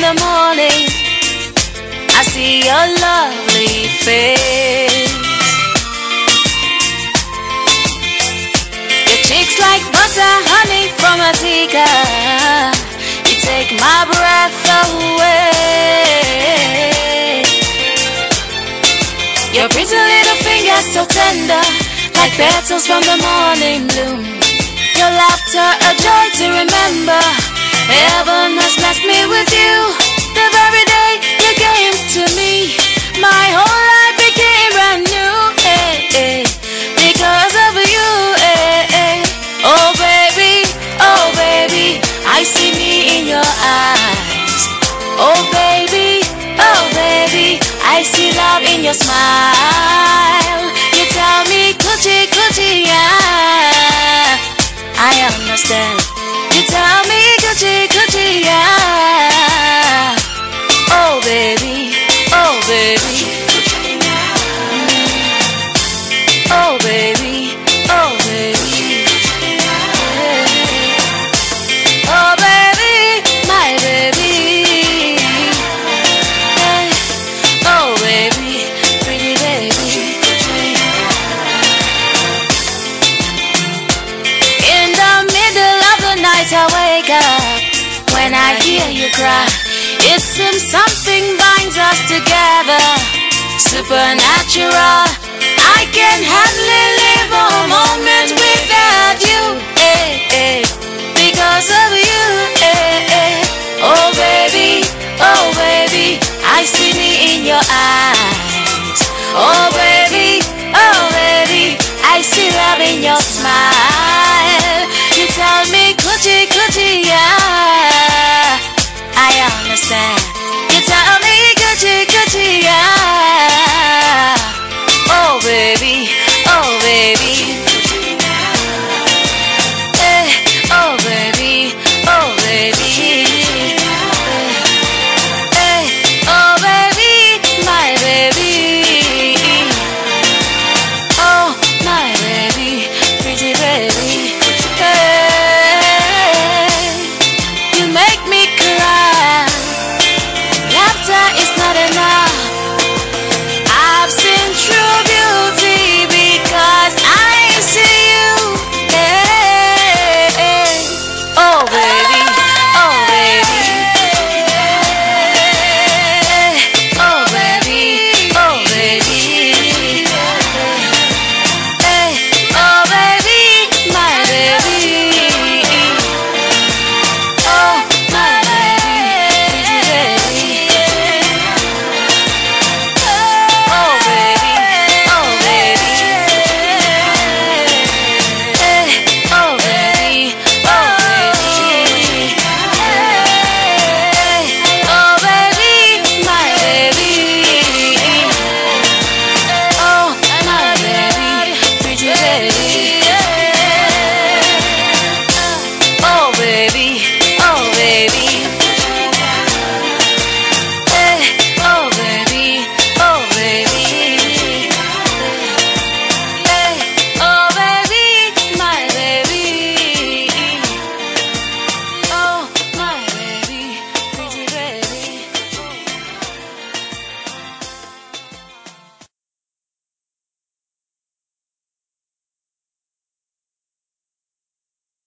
in the morning, I see your lovely face. Your cheeks like butter, honey from a teacup. You take my breath away. Your pretty little fingers so tender, like petals from the morning bloom. Your laughter a joy to remember. Heaven has blessed me with you. The very day you came to me, my whole life became brand new. Hey, hey, because of you. Hey. Oh baby, oh baby, I see me in your eyes. Oh baby, oh baby, I see love in your smile. You tell me, coochie, coochie, yeah. I understand. I wake up. When I hear you cry. It seems something binds supernatural. I can hardly live a moment